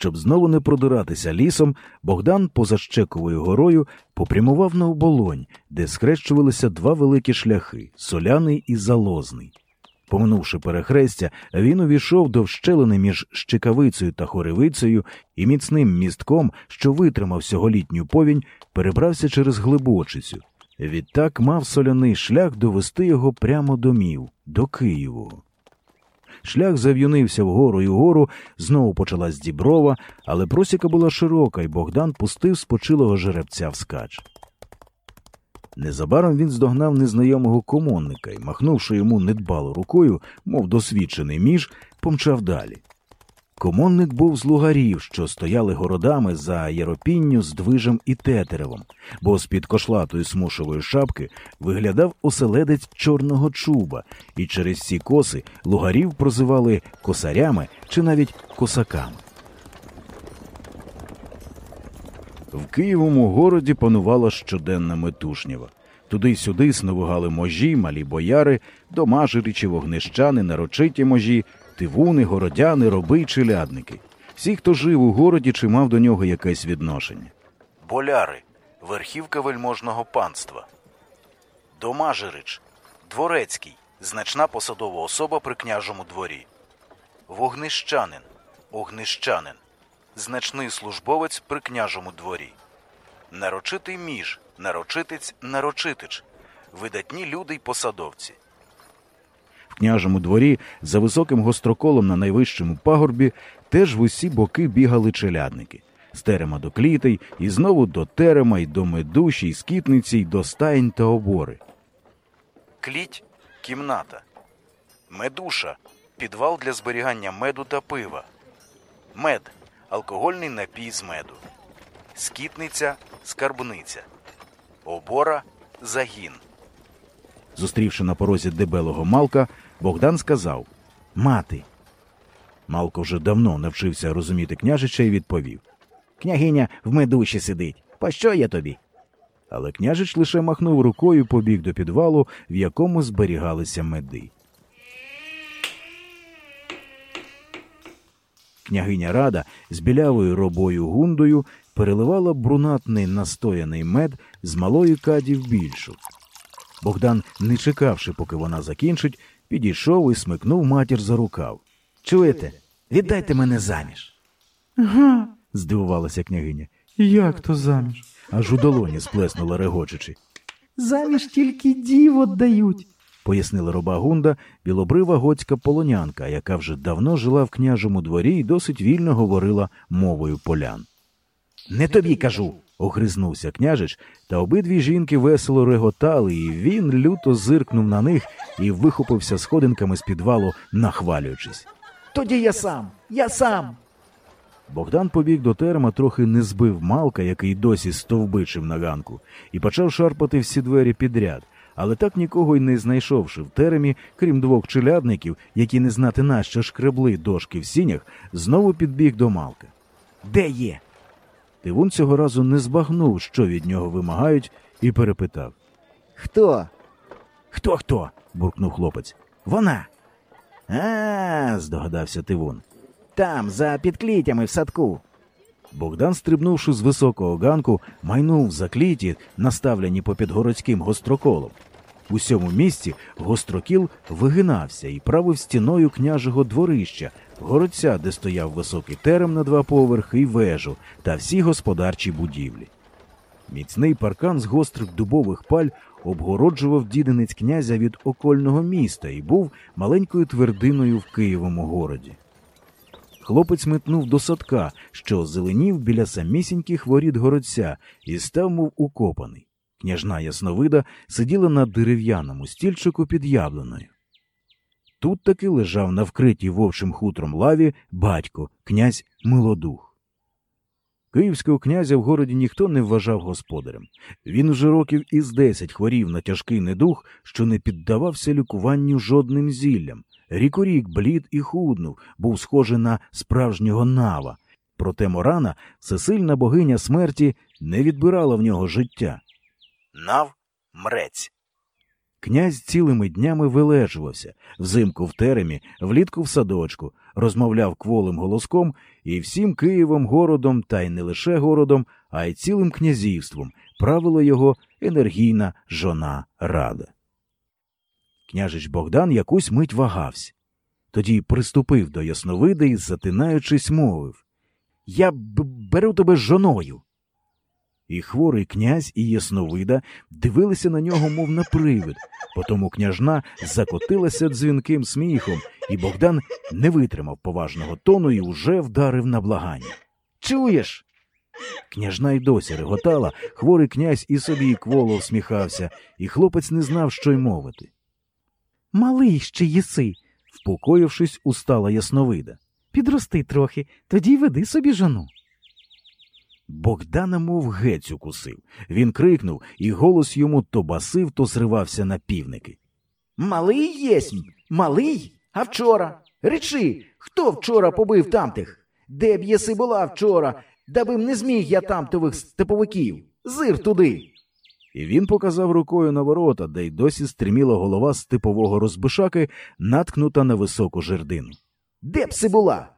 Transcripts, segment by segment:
Щоб знову не продиратися лісом, Богдан поза Щековою горою попрямував на оболонь, де схрещувалися два великі шляхи соляний і залозний. Поминувши перехрестя, він увійшов до вщелини між щекавицею та хоревицею і міцним містком, що витримав сьоголітню повінь, перебрався через глибочицю. Відтак мав соляний шлях довести його прямо до мів, до Києву. Шлях зав'юнився вгору і вгору, знову почалась діброва, але просіка була широка, і Богдан пустив спочилого жеребця вскач. Незабаром він здогнав незнайомого комонника і, махнувши йому недбало рукою, мов досвідчений між, помчав далі. Комонник був з лугарів, що стояли городами за Яропінню з движем і тетеревом, бо з-під кошлатої смушової шапки виглядав оселедець чорного чуба, і через ці коси лугарів прозивали косарями чи навіть косаками. В Києвому городі панувала щоденна метушнява. Туди-сюди сновигали можі, малі бояри, домажирі чи вогнищани, нарочиті можі, тивуни, городяни, роби челядники. Всі, хто жив у городі, чи мав до нього якесь відношення. Боляри верхівка вельможного панства. Домажирич дворецький, значна посадова особа при княжому дворі. Вогнищанин огнищанин, значний службовець при княжому дворі. Нарочитий між, нарочитець, нарочитич, видатні люди й посадовці. Княжому дворі за високим гостроколом на найвищому пагорбі теж в усі боки бігали челядники. З терема до клітей, і знову до терема, й до медуші, й скітниці, й до стаєнь та обори. Кліть кімната. Медуша підвал для зберігання меду та пива. Мед алкогольний напій з меду. Скітниця скарбниця. Обора загін. Зустрівши на порозі дебелого Малка, Богдан сказав Мати. Малко вже давно навчився розуміти княжича і відповів Княгиня в медуші сидить. Пощо я тобі? Але княжич лише махнув рукою побіг до підвалу, в якому зберігалися меди. Княгиня Рада з білявою робою гундою переливала брунатний настояний мед з малої каді в більшу. Богдан, не чекавши, поки вона закінчить, підійшов і смикнув матір за рукав. Чуєте? Віддайте мене заміж. Га, здивувалася княгиня. як то заміж? Аж у долоні сплеснула регочучи. Заміж тільки дів отдають. пояснила роба Гунда, білобрива готська полонянка, яка вже давно жила в княжому дворі і досить вільно говорила мовою полян. Не тобі кажу. Огризнувся княжич, та обидві жінки весело реготали, і він люто зиркнув на них і вихопився сходинками з підвалу, нахвалюючись. Тоді я сам, я сам. Богдан побіг до терема, трохи не збив малка, який досі стовбичив на ганку, і почав шарпати всі двері підряд, але так нікого й не знайшовши в теремі, крім двох челядників, які не знати нащо шкребли дошки в сінях, знову підбіг до малка. Де є? Тивун цього разу не збагнув, що від нього вимагають, і перепитав. Хто? Хто хто? буркнув хлопець. Вона. А, здогадався Тивун. Там, за підклітями в садку. Богдан, стрибнувши з високого ганку, майнув за кліті, наставлені попід городським гостроколом. У сьому місці гострокіл вигинався і правив стіною княжого дворища, городця, де стояв високий терем на два поверхи і вежу та всі господарчі будівлі. Міцний паркан з гострих дубових паль обгороджував дідинець князя від окольного міста і був маленькою твердиною в Києвому городі. Хлопець метнув до садка, що зеленів біля самісіньких воріт городця, і став, мов укопаний. Княжна Ясновида сиділа на дерев'яному стільчику під яблуною. Тут таки лежав на вкритій вовчим хутром лаві батько, князь Милодух. Київського князя в городі ніхто не вважав господарем. Він уже років із десять хворів на тяжкий недух, що не піддавався лікуванню жодним зіллям. Рік у рік блід і худнув, був схожий на справжнього нава. Проте Морана, всесильна богиня смерті, не відбирала в нього життя. Нав мрець. Князь цілими днями вилежувався взимку в теремі, влітку в садочку, розмовляв кволим голоском, і всім Києвом городом, та й не лише городом, а й цілим князівством правила його енергійна жона Рада. Княжич Богдан якусь мить вагався. Тоді приступив до Ясновиди і, затинаючись, мовив Я б беру тебе жоною. І хворий князь і Ясновида дивилися на нього, мов на привид, потому княжна закотилася дзвінким сміхом, і Богдан не витримав поважного тону і уже вдарив на благання. Чуєш? Княжна й досі реготала, хворий князь і собі кволо всміхався, і хлопець не знав, що й мовити. Малий ще єси. Впокоївшись, устала Ясновида. Підрости трохи, тоді й веди собі жону. Богдана мов гець укусив. Він крикнув, і голос йому то басив, то зривався на півники. Малий єсмь, малий? А вчора? Речи, хто вчора побив тамтих? Де б єси була вчора, даби б не зміг я тамтових степовиків? Зир туди. І він показав рукою на ворота, де й досі стриміла голова степового розбишаки, наткнута на високу жердину. Де б си була?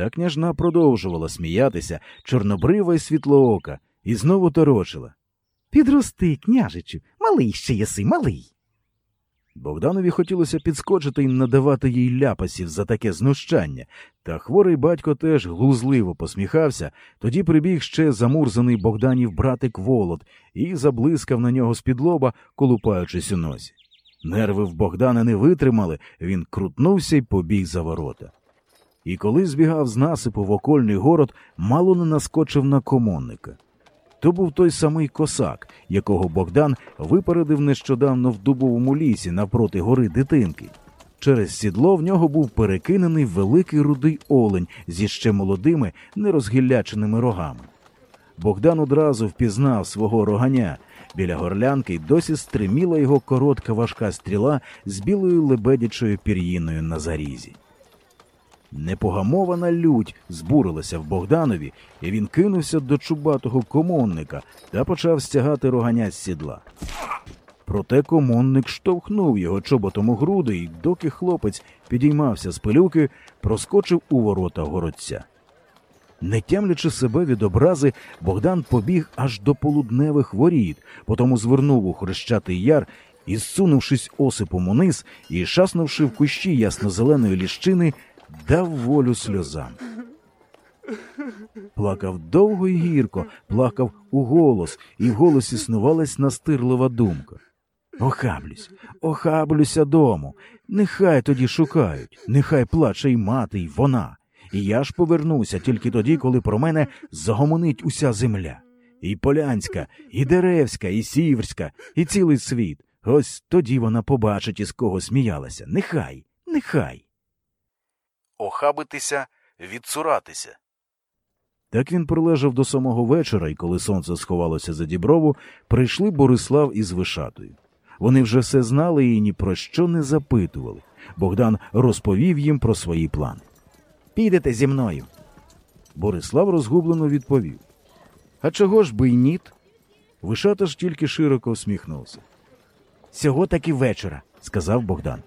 Та княжна продовжувала сміятися, чорнобрива й світлоока, і знову торочила. Підрости, княжичу, малий ще єси, малий. Богданові хотілося підскочити і надавати їй ляпасів за таке знущання, та хворий батько теж глузливо посміхався, тоді прибіг ще замурзаний Богданів братик Волод і заблискав на нього з-під лоба, колупаючись у носі. Нерви в Богдана не витримали, він крутнувся й побіг за ворота. І коли збігав з насипу в окольний город, мало не наскочив на комонника. То був той самий косак, якого Богдан випередив нещодавно в дубовому лісі навпроти гори дитинки. Через сідло в нього був перекинений великий рудий олень зі ще молодими, нерозгілляченими рогами. Богдан одразу впізнав свого роганя. Біля горлянки й досі стриміла його коротка важка стріла з білою лебедячою пір'їною на зарізі. Непогамована лють збурилася в Богданові, і він кинувся до чубатого комонника та почав стягати роганя з сідла. Проте комонник штовхнув його чоботом у груди, і доки хлопець підіймався з пилюки, проскочив у ворота городця. Не тямлячи себе від образи, Богдан побіг аж до полудневих воріт, потому звернув у хрещатий яр і, зсунувшись осипом униз і шаснувши в кущі ясно-зеленої ліщини, дав волю сльозам. Плакав довго й гірко, плакав у голос, і в голосі снувалась настирлива думка. Охаблюсь, охаблюся дому. Нехай тоді шукають, нехай плаче й мати, й вона. І я ж повернуся тільки тоді, коли про мене загомонить уся земля. І Полянська, і Деревська, і Сіверська, і цілий світ. Ось тоді вона побачить, із кого сміялася. Нехай, нехай. Охабитися, відцуратися. Так він пролежав до самого вечора, і коли сонце сховалося за діброву, прийшли Борислав із Вишатою. Вони вже все знали і ні про що не запитували. Богдан розповів їм про свої плани. Підете зі мною. Борислав розгублено відповів. А чого ж би й ніт? Вишата ж тільки широко усміхнувся. Сього таки вечора. сказав Богдан.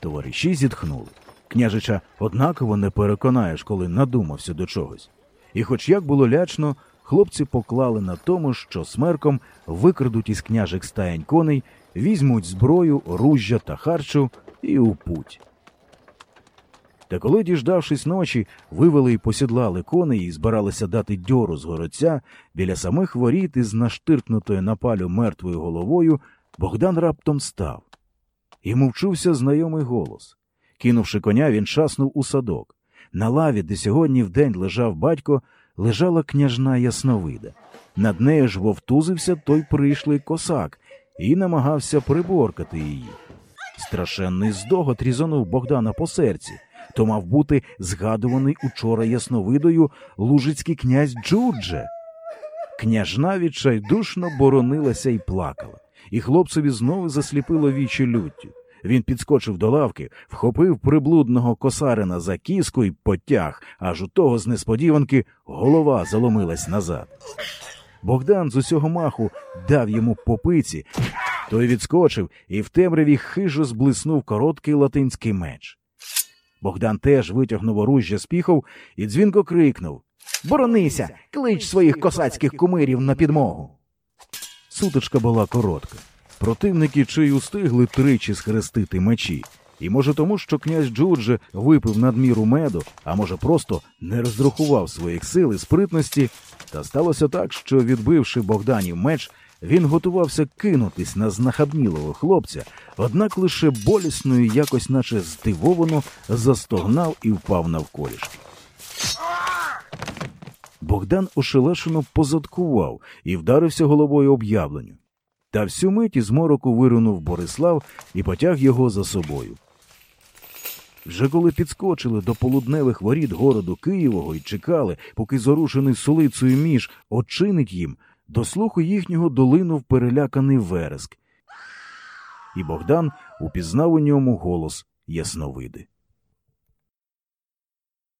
Товариші зітхнули. Княжича однаково не переконаєш, коли надумався до чогось. І хоч як було лячно, хлопці поклали на тому, що смерком викрадуть із княжих стаянь коней, візьмуть зброю, ружжя та харчу і у путь. Та коли, діждавшись ночі, вивели й посідлали коней і збиралися дати дьору з городця, біля самих воріт із наштиркнутою на палю мертвою головою, Богдан раптом став. Йому вчувся знайомий голос. Кинувши коня, він шаснув у садок. На лаві, де сьогодні вдень лежав батько, лежала княжна Ясновида. Над нею ж вовтузився той пришлий косак і намагався приборкати її. Страшенний здогот різанув Богдана по серці. То мав бути згадуваний учора Ясновидою лужицький князь Джурдже. Княжна відчайдушно боронилася і плакала, і хлопцеві знову засліпило вічі люттю. Він підскочив до лавки, вхопив приблудного косарина за кіску і потяг, аж у того з несподіванки голова заломилась назад. Богдан з усього маху дав йому попиці, той відскочив і в темряві хижо зблиснув короткий латинський меч. Богдан теж витягнув оружжя з піхов і дзвінко крикнув. Боронися, клич своїх косацьких кумирів на підмогу. Сутичка була коротка. Противники чи устигли тричі схрестити мечі. І може тому, що князь Джурдже випив надміру меду, а може просто не розрахував своїх сил і спритності, та сталося так, що, відбивши Богданів меч, він готувався кинутись на знахабнілого хлопця, однак лише болісно і якось, наче здивовано, застогнав і впав навколішки. Богдан ошелешено позадкував і вдарився головою об яблуню. Та всю мить із мороку вирунув Борислав і потяг його за собою. Вже коли підскочили до полудневих воріт городу Києвого і чекали, поки зарушений солицею між очинить їм, до слуху їхнього долинув переляканий вереск. І Богдан упізнав у ньому голос Ясновиди.